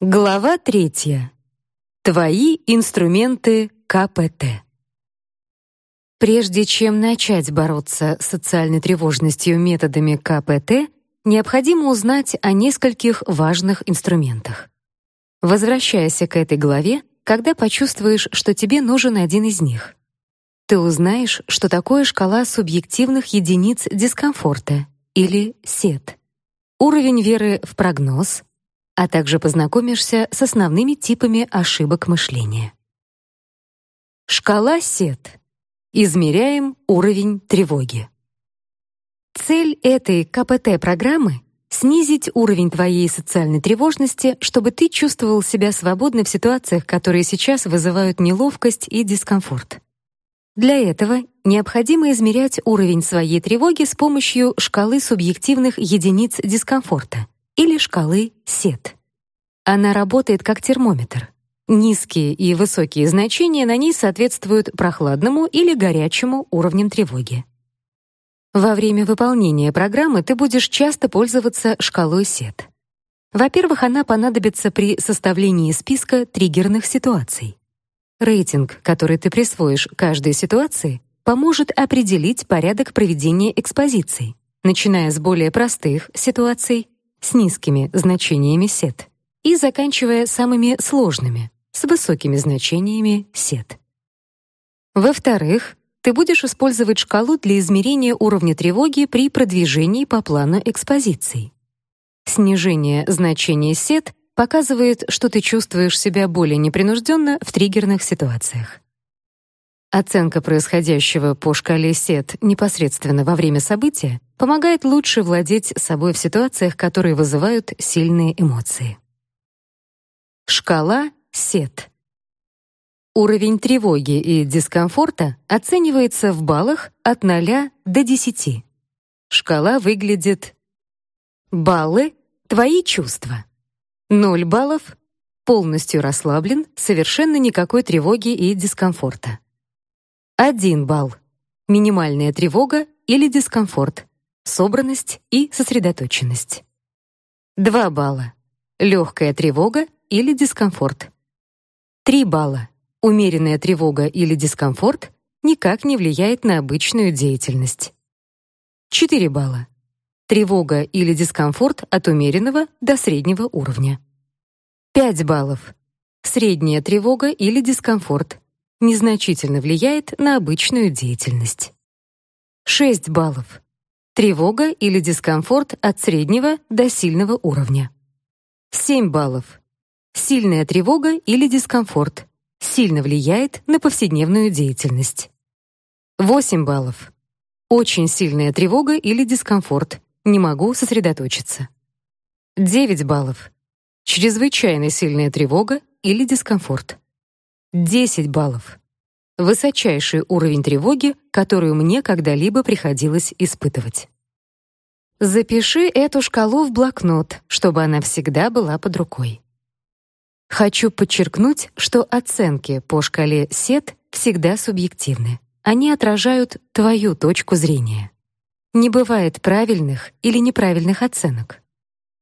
Глава третья. Твои инструменты КПТ. Прежде чем начать бороться с социальной тревожностью методами КПТ, необходимо узнать о нескольких важных инструментах. Возвращайся к этой главе, когда почувствуешь, что тебе нужен один из них. Ты узнаешь, что такое шкала субъективных единиц дискомфорта или СЕТ. Уровень веры в прогноз — а также познакомишься с основными типами ошибок мышления. Шкала СЕТ. Измеряем уровень тревоги. Цель этой КПТ-программы — снизить уровень твоей социальной тревожности, чтобы ты чувствовал себя свободно в ситуациях, которые сейчас вызывают неловкость и дискомфорт. Для этого необходимо измерять уровень своей тревоги с помощью шкалы субъективных единиц дискомфорта — или шкалы СЕТ. Она работает как термометр. Низкие и высокие значения на ней соответствуют прохладному или горячему уровням тревоги. Во время выполнения программы ты будешь часто пользоваться шкалой СЕТ. Во-первых, она понадобится при составлении списка триггерных ситуаций. Рейтинг, который ты присвоишь каждой ситуации, поможет определить порядок проведения экспозиций, начиная с более простых ситуаций с низкими значениями сет и заканчивая самыми сложными с высокими значениями сет. Во-вторых, ты будешь использовать шкалу для измерения уровня тревоги при продвижении по плану экспозиций. Снижение значения сет показывает, что ты чувствуешь себя более непринужденно в триггерных ситуациях. Оценка происходящего по шкале СЕТ непосредственно во время события помогает лучше владеть собой в ситуациях, которые вызывают сильные эмоции. Шкала СЕТ. Уровень тревоги и дискомфорта оценивается в баллах от 0 до 10. Шкала выглядит Баллы твои чувства. 0 баллов полностью расслаблен, совершенно никакой тревоги и дискомфорта. 1 балл. Минимальная тревога или дискомфорт, собранность и сосредоточенность. 2 балла. Легкая тревога или дискомфорт. 3 балла. Умеренная тревога или дискомфорт никак не влияет на обычную деятельность. 4 балла. Тревога или дискомфорт от умеренного до среднего уровня. 5 баллов. Средняя тревога или дискомфорт незначительно влияет на обычную деятельность. 6 баллов. Тревога или дискомфорт от среднего до сильного уровня. 7 баллов. Сильная тревога или дискомфорт сильно влияет на повседневную деятельность. 8 баллов. Очень сильная тревога или дискомфорт. Не могу сосредоточиться. 9 баллов. Чрезвычайно сильная тревога или дискомфорт. 10 баллов. Высочайший уровень тревоги, которую мне когда-либо приходилось испытывать. Запиши эту шкалу в блокнот, чтобы она всегда была под рукой. Хочу подчеркнуть, что оценки по шкале СЕТ всегда субъективны. Они отражают твою точку зрения. Не бывает правильных или неправильных оценок.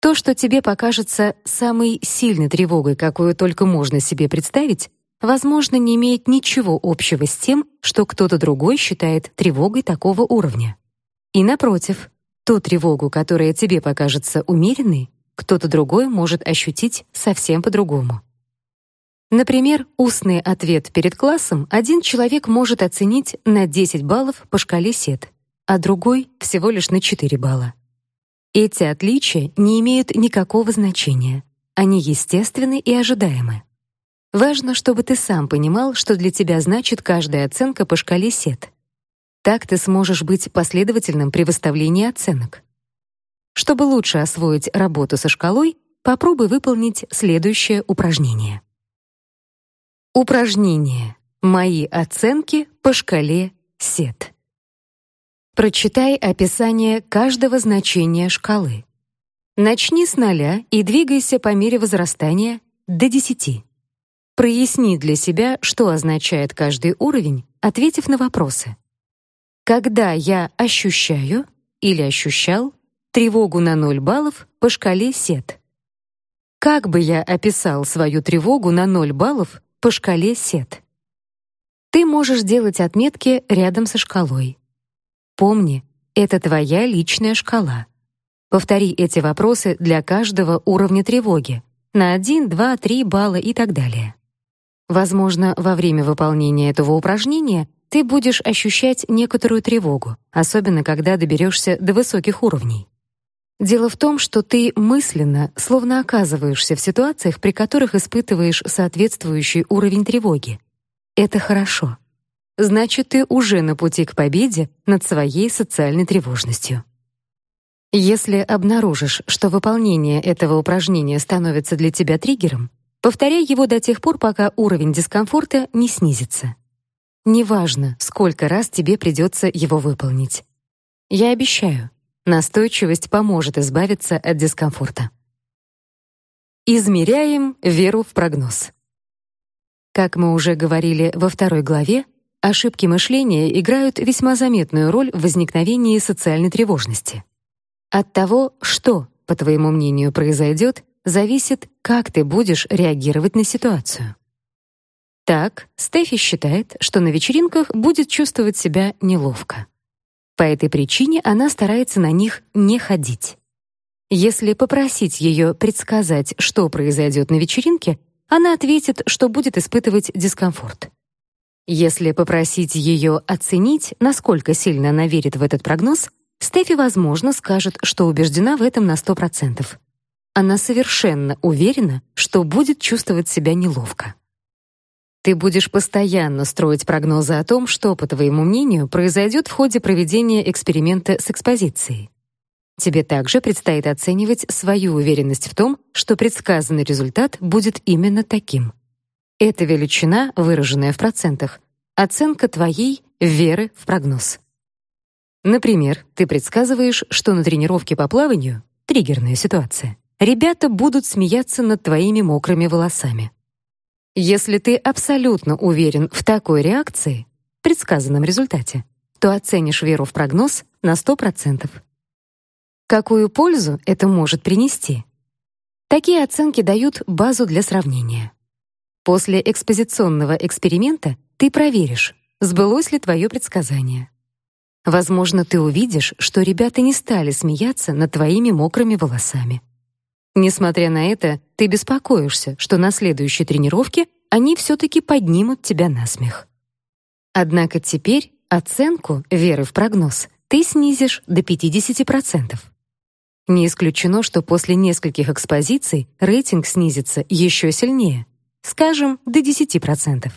То, что тебе покажется самой сильной тревогой, какую только можно себе представить, возможно, не имеет ничего общего с тем, что кто-то другой считает тревогой такого уровня. И напротив, ту тревогу, которая тебе покажется умеренной, кто-то другой может ощутить совсем по-другому. Например, устный ответ перед классом один человек может оценить на 10 баллов по шкале СЕТ, а другой всего лишь на 4 балла. Эти отличия не имеют никакого значения. Они естественны и ожидаемы. Важно, чтобы ты сам понимал, что для тебя значит каждая оценка по шкале СЕТ. Так ты сможешь быть последовательным при выставлении оценок. Чтобы лучше освоить работу со шкалой, попробуй выполнить следующее упражнение. Упражнение. Мои оценки по шкале СЕТ. Прочитай описание каждого значения шкалы. Начни с нуля и двигайся по мере возрастания до 10. Проясни для себя, что означает каждый уровень, ответив на вопросы. Когда я ощущаю или ощущал тревогу на 0 баллов по шкале СЕТ? Как бы я описал свою тревогу на 0 баллов по шкале СЕТ? Ты можешь делать отметки рядом со шкалой. Помни, это твоя личная шкала. Повтори эти вопросы для каждого уровня тревоги на 1, 2, 3 балла и так далее. Возможно, во время выполнения этого упражнения ты будешь ощущать некоторую тревогу, особенно когда доберешься до высоких уровней. Дело в том, что ты мысленно словно оказываешься в ситуациях, при которых испытываешь соответствующий уровень тревоги. Это хорошо. Значит, ты уже на пути к победе над своей социальной тревожностью. Если обнаружишь, что выполнение этого упражнения становится для тебя триггером, повторяй его до тех пор, пока уровень дискомфорта не снизится. Неважно, сколько раз тебе придется его выполнить. Я обещаю, настойчивость поможет избавиться от дискомфорта. Измеряем веру в прогноз. Как мы уже говорили во второй главе, ошибки мышления играют весьма заметную роль в возникновении социальной тревожности. От того, что, по твоему мнению, произойдет, зависит, как ты будешь реагировать на ситуацию. Так, Стефи считает, что на вечеринках будет чувствовать себя неловко. По этой причине она старается на них не ходить. Если попросить ее предсказать, что произойдет на вечеринке, она ответит, что будет испытывать дискомфорт. Если попросить ее оценить, насколько сильно она верит в этот прогноз, Стефи, возможно, скажет, что убеждена в этом на 100%. Она совершенно уверена, что будет чувствовать себя неловко. Ты будешь постоянно строить прогнозы о том, что, по твоему мнению, произойдет в ходе проведения эксперимента с экспозицией. Тебе также предстоит оценивать свою уверенность в том, что предсказанный результат будет именно таким. Эта величина, выраженная в процентах, оценка твоей веры в прогноз. Например, ты предсказываешь, что на тренировке по плаванию триггерная ситуация. Ребята будут смеяться над твоими мокрыми волосами. Если ты абсолютно уверен в такой реакции, предсказанном результате, то оценишь веру в прогноз на 100%. Какую пользу это может принести? Такие оценки дают базу для сравнения. После экспозиционного эксперимента ты проверишь, сбылось ли твое предсказание. Возможно, ты увидишь, что ребята не стали смеяться над твоими мокрыми волосами. Несмотря на это, ты беспокоишься, что на следующей тренировке они все таки поднимут тебя на смех. Однако теперь оценку веры в прогноз ты снизишь до 50%. Не исключено, что после нескольких экспозиций рейтинг снизится еще сильнее, скажем, до 10%.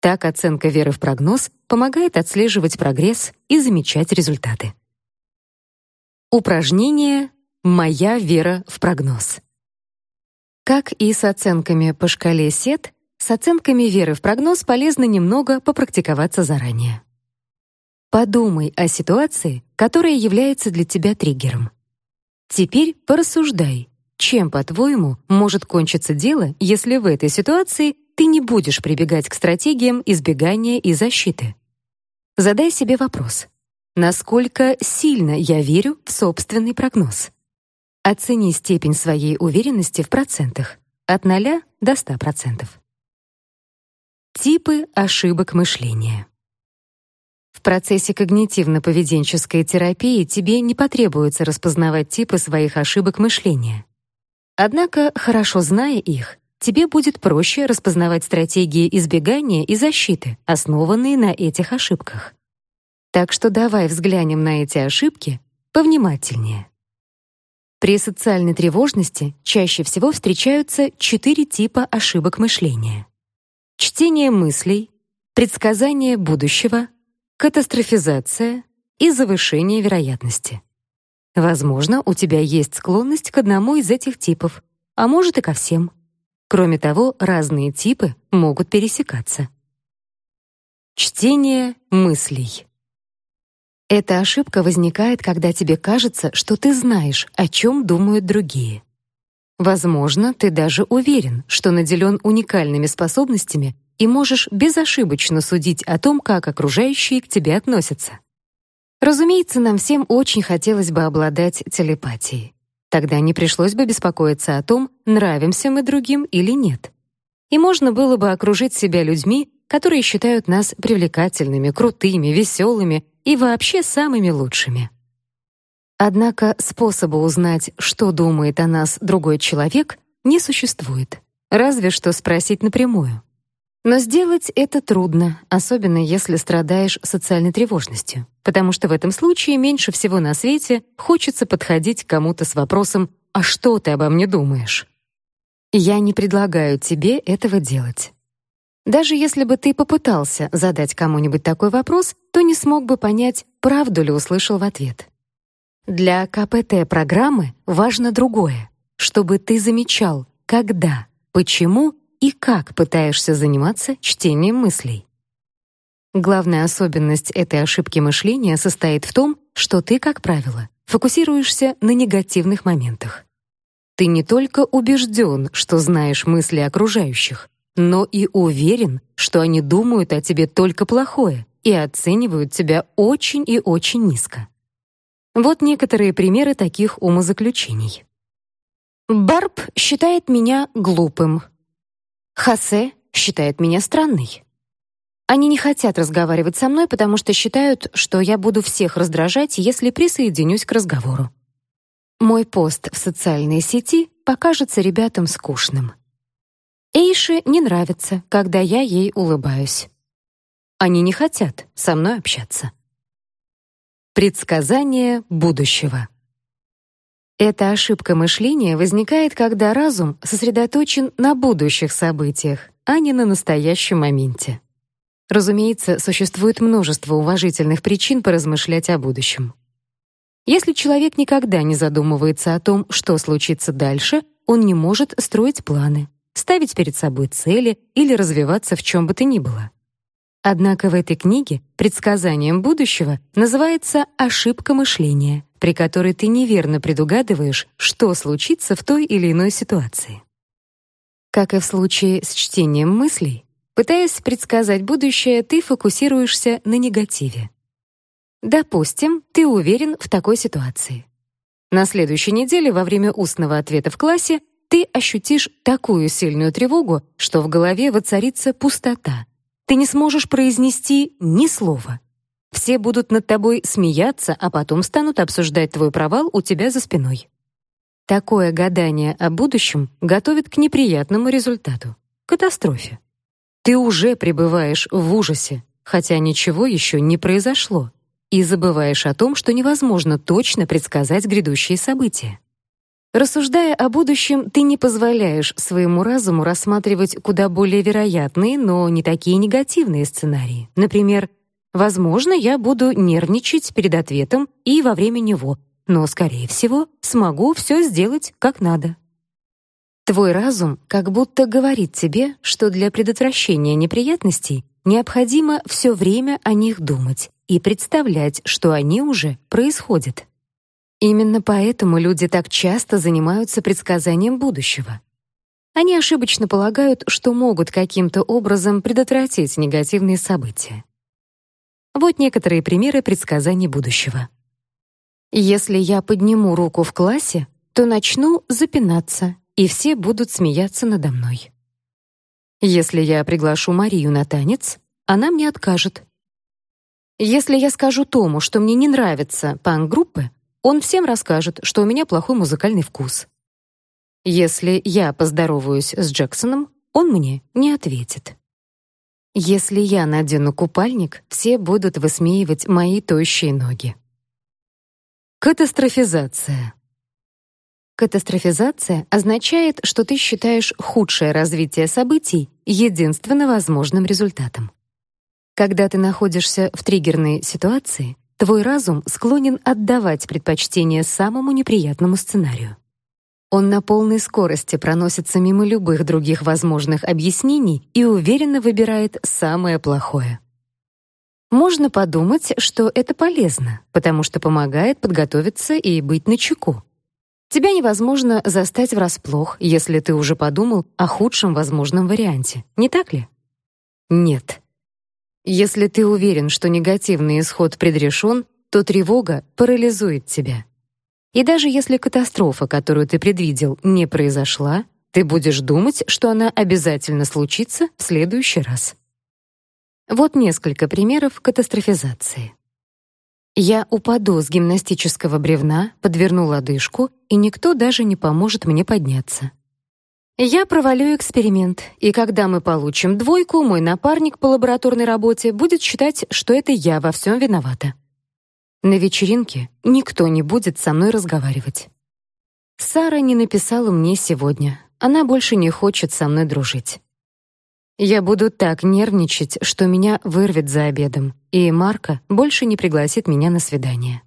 Так оценка веры в прогноз помогает отслеживать прогресс и замечать результаты. Упражнение «Моя вера в прогноз». Как и с оценками по шкале СЕТ, с оценками веры в прогноз полезно немного попрактиковаться заранее. Подумай о ситуации, которая является для тебя триггером. Теперь порассуждай, чем, по-твоему, может кончиться дело, если в этой ситуации ты не будешь прибегать к стратегиям избегания и защиты. Задай себе вопрос: насколько сильно я верю в собственный прогноз? Оцени степень своей уверенности в процентах от 0 до 100%. Типы ошибок мышления. В процессе когнитивно-поведенческой терапии тебе не потребуется распознавать типы своих ошибок мышления. Однако, хорошо зная их, тебе будет проще распознавать стратегии избегания и защиты, основанные на этих ошибках. Так что давай взглянем на эти ошибки повнимательнее. При социальной тревожности чаще всего встречаются четыре типа ошибок мышления. Чтение мыслей, предсказание будущего, катастрофизация и завышение вероятности. Возможно, у тебя есть склонность к одному из этих типов, а может и ко всем. Кроме того, разные типы могут пересекаться. Чтение мыслей. Эта ошибка возникает, когда тебе кажется, что ты знаешь, о чем думают другие. Возможно, ты даже уверен, что наделен уникальными способностями и можешь безошибочно судить о том, как окружающие к тебе относятся. Разумеется, нам всем очень хотелось бы обладать телепатией. Тогда не пришлось бы беспокоиться о том, нравимся мы другим или нет. И можно было бы окружить себя людьми, которые считают нас привлекательными, крутыми, веселыми и вообще самыми лучшими. Однако способа узнать, что думает о нас другой человек, не существует. Разве что спросить напрямую. Но сделать это трудно, особенно если страдаешь социальной тревожностью, потому что в этом случае меньше всего на свете хочется подходить к кому-то с вопросом «А что ты обо мне думаешь?». Я не предлагаю тебе этого делать. Даже если бы ты попытался задать кому-нибудь такой вопрос, то не смог бы понять, правду ли услышал в ответ. Для КПТ-программы важно другое, чтобы ты замечал, когда, почему и как пытаешься заниматься чтением мыслей. Главная особенность этой ошибки мышления состоит в том, что ты, как правило, фокусируешься на негативных моментах. Ты не только убежден, что знаешь мысли окружающих, но и уверен, что они думают о тебе только плохое и оценивают тебя очень и очень низко. Вот некоторые примеры таких умозаключений. Барб считает меня глупым. Хасе считает меня странной. Они не хотят разговаривать со мной, потому что считают, что я буду всех раздражать, если присоединюсь к разговору. Мой пост в социальной сети покажется ребятам скучным. Эйше не нравится, когда я ей улыбаюсь. Они не хотят со мной общаться. Предсказание будущего. Эта ошибка мышления возникает, когда разум сосредоточен на будущих событиях, а не на настоящем моменте. Разумеется, существует множество уважительных причин поразмышлять о будущем. Если человек никогда не задумывается о том, что случится дальше, он не может строить планы, ставить перед собой цели или развиваться в чем бы то ни было. Однако в этой книге предсказанием будущего называется ошибка мышления, при которой ты неверно предугадываешь, что случится в той или иной ситуации. Как и в случае с чтением мыслей, пытаясь предсказать будущее, ты фокусируешься на негативе. Допустим, ты уверен в такой ситуации. На следующей неделе во время устного ответа в классе ты ощутишь такую сильную тревогу, что в голове воцарится пустота. Ты не сможешь произнести ни слова. Все будут над тобой смеяться, а потом станут обсуждать твой провал у тебя за спиной. Такое гадание о будущем готовит к неприятному результату — катастрофе. Ты уже пребываешь в ужасе, хотя ничего еще не произошло, и забываешь о том, что невозможно точно предсказать грядущие события. Рассуждая о будущем, ты не позволяешь своему разуму рассматривать куда более вероятные, но не такие негативные сценарии. Например, возможно, я буду нервничать перед ответом и во время него, но, скорее всего, смогу все сделать как надо. Твой разум как будто говорит тебе, что для предотвращения неприятностей необходимо все время о них думать и представлять, что они уже происходят. Именно поэтому люди так часто занимаются предсказанием будущего. Они ошибочно полагают, что могут каким-то образом предотвратить негативные события. Вот некоторые примеры предсказаний будущего. Если я подниму руку в классе, то начну запинаться, и все будут смеяться надо мной. Если я приглашу Марию на танец, она мне откажет. Если я скажу Тому, что мне не нравится панк-группы, он всем расскажет, что у меня плохой музыкальный вкус. Если я поздороваюсь с Джексоном, он мне не ответит. Если я надену купальник, все будут высмеивать мои тощие ноги. Катастрофизация. Катастрофизация означает, что ты считаешь худшее развитие событий единственно возможным результатом. Когда ты находишься в триггерной ситуации, Твой разум склонен отдавать предпочтение самому неприятному сценарию. Он на полной скорости проносится мимо любых других возможных объяснений и уверенно выбирает самое плохое. Можно подумать, что это полезно, потому что помогает подготовиться и быть начеку. Тебя невозможно застать врасплох, если ты уже подумал о худшем возможном варианте, не так ли? Нет. Если ты уверен, что негативный исход предрешен, то тревога парализует тебя. И даже если катастрофа, которую ты предвидел, не произошла, ты будешь думать, что она обязательно случится в следующий раз. Вот несколько примеров катастрофизации. Я упаду с гимнастического бревна, подверну лодыжку, и никто даже не поможет мне подняться. Я провалю эксперимент, и когда мы получим двойку, мой напарник по лабораторной работе будет считать, что это я во всем виновата. На вечеринке никто не будет со мной разговаривать. Сара не написала мне сегодня. Она больше не хочет со мной дружить. Я буду так нервничать, что меня вырвет за обедом, и Марка больше не пригласит меня на свидание.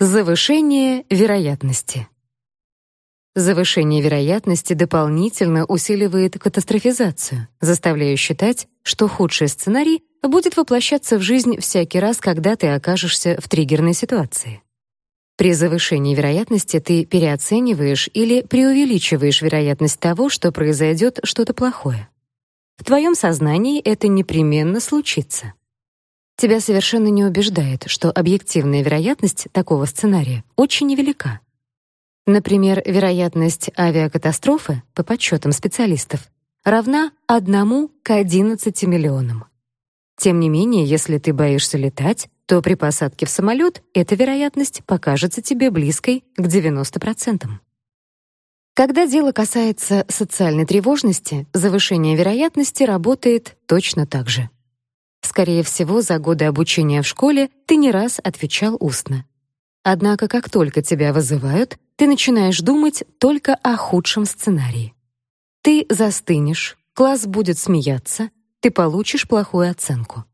Завышение вероятности. Завышение вероятности дополнительно усиливает катастрофизацию, заставляя считать, что худший сценарий будет воплощаться в жизнь всякий раз, когда ты окажешься в триггерной ситуации. При завышении вероятности ты переоцениваешь или преувеличиваешь вероятность того, что произойдет что-то плохое. В твоем сознании это непременно случится. Тебя совершенно не убеждает, что объективная вероятность такого сценария очень невелика. Например, вероятность авиакатастрофы, по подсчетам специалистов, равна 1 к 11 миллионам. Тем не менее, если ты боишься летать, то при посадке в самолет эта вероятность покажется тебе близкой к 90%. Когда дело касается социальной тревожности, завышение вероятности работает точно так же. Скорее всего, за годы обучения в школе ты не раз отвечал устно. Однако, как только тебя вызывают, ты начинаешь думать только о худшем сценарии. Ты застынешь, класс будет смеяться, ты получишь плохую оценку.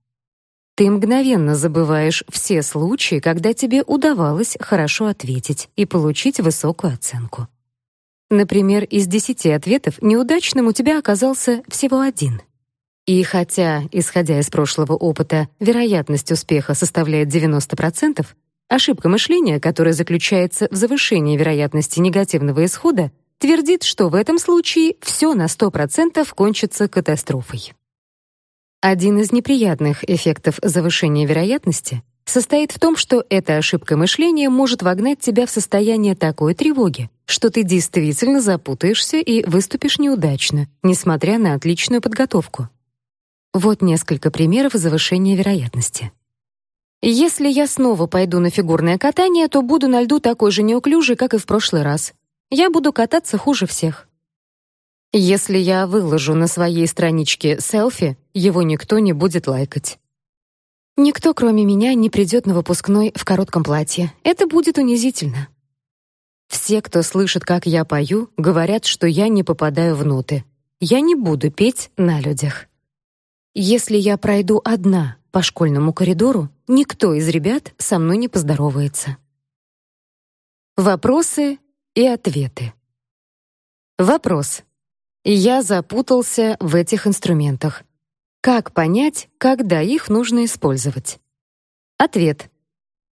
Ты мгновенно забываешь все случаи, когда тебе удавалось хорошо ответить и получить высокую оценку. Например, из десяти ответов неудачным у тебя оказался всего один. И хотя, исходя из прошлого опыта, вероятность успеха составляет 90%, ошибка мышления, которая заключается в завышении вероятности негативного исхода, твердит, что в этом случае все на 100% кончится катастрофой. Один из неприятных эффектов завышения вероятности состоит в том, что эта ошибка мышления может вогнать тебя в состояние такой тревоги, что ты действительно запутаешься и выступишь неудачно, несмотря на отличную подготовку. Вот несколько примеров завышения вероятности. Если я снова пойду на фигурное катание, то буду на льду такой же неуклюжей, как и в прошлый раз. Я буду кататься хуже всех. Если я выложу на своей страничке селфи, его никто не будет лайкать. Никто, кроме меня, не придет на выпускной в коротком платье. Это будет унизительно. Все, кто слышит, как я пою, говорят, что я не попадаю в ноты. Я не буду петь на людях. Если я пройду одна по школьному коридору, никто из ребят со мной не поздоровается. Вопросы и ответы. Вопрос. Я запутался в этих инструментах. Как понять, когда их нужно использовать? Ответ.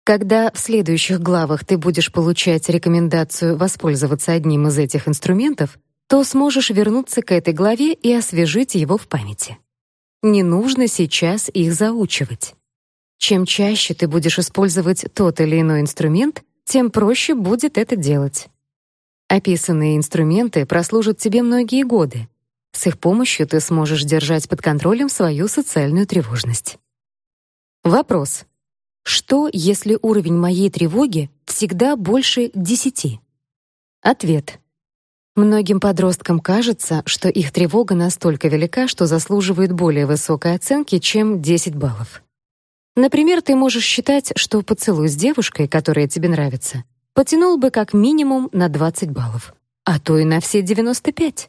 Когда в следующих главах ты будешь получать рекомендацию воспользоваться одним из этих инструментов, то сможешь вернуться к этой главе и освежить его в памяти. Не нужно сейчас их заучивать. Чем чаще ты будешь использовать тот или иной инструмент, тем проще будет это делать. Описанные инструменты прослужат тебе многие годы, с их помощью ты сможешь держать под контролем свою социальную тревожность. Вопрос. Что, если уровень моей тревоги всегда больше 10? Ответ. Многим подросткам кажется, что их тревога настолько велика, что заслуживает более высокой оценки, чем 10 баллов. Например, ты можешь считать, что поцелуй с девушкой, которая тебе нравится, потянул бы как минимум на 20 баллов, а то и на все 95.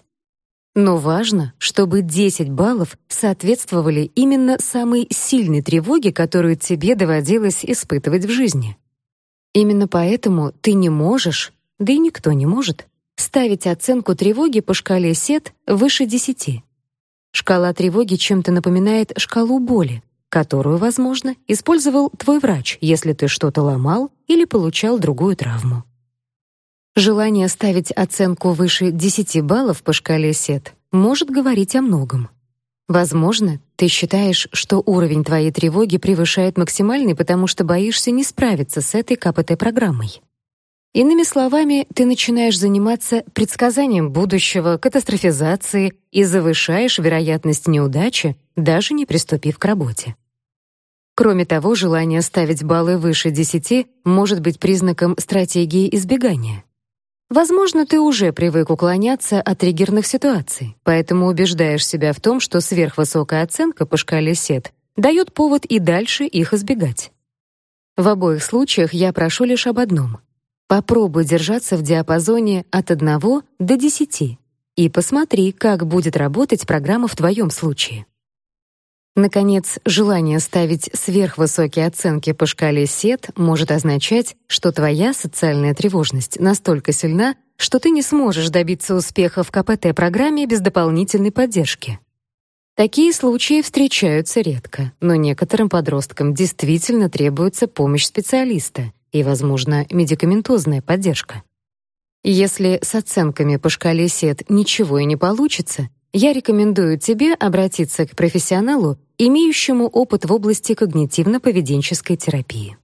Но важно, чтобы 10 баллов соответствовали именно самой сильной тревоге, которую тебе доводилось испытывать в жизни. Именно поэтому ты не можешь, да и никто не может, ставить оценку тревоги по шкале СЕТ выше 10. Шкала тревоги чем-то напоминает шкалу боли, которую, возможно, использовал твой врач, если ты что-то ломал или получал другую травму. Желание ставить оценку выше 10 баллов по шкале СЕТ может говорить о многом. Возможно, ты считаешь, что уровень твоей тревоги превышает максимальный, потому что боишься не справиться с этой КПТ-программой. Иными словами, ты начинаешь заниматься предсказанием будущего, катастрофизацией и завышаешь вероятность неудачи, даже не приступив к работе. Кроме того, желание ставить баллы выше 10 может быть признаком стратегии избегания. Возможно, ты уже привык уклоняться от триггерных ситуаций, поэтому убеждаешь себя в том, что сверхвысокая оценка по шкале СЕТ дает повод и дальше их избегать. В обоих случаях я прошу лишь об одном — Попробуй держаться в диапазоне от 1 до 10 и посмотри, как будет работать программа в твоем случае. Наконец, желание ставить сверхвысокие оценки по шкале СЕТ может означать, что твоя социальная тревожность настолько сильна, что ты не сможешь добиться успеха в КПТ-программе без дополнительной поддержки. Такие случаи встречаются редко, но некоторым подросткам действительно требуется помощь специалиста, и, возможно, медикаментозная поддержка. Если с оценками по шкале СЕТ ничего и не получится, я рекомендую тебе обратиться к профессионалу, имеющему опыт в области когнитивно-поведенческой терапии.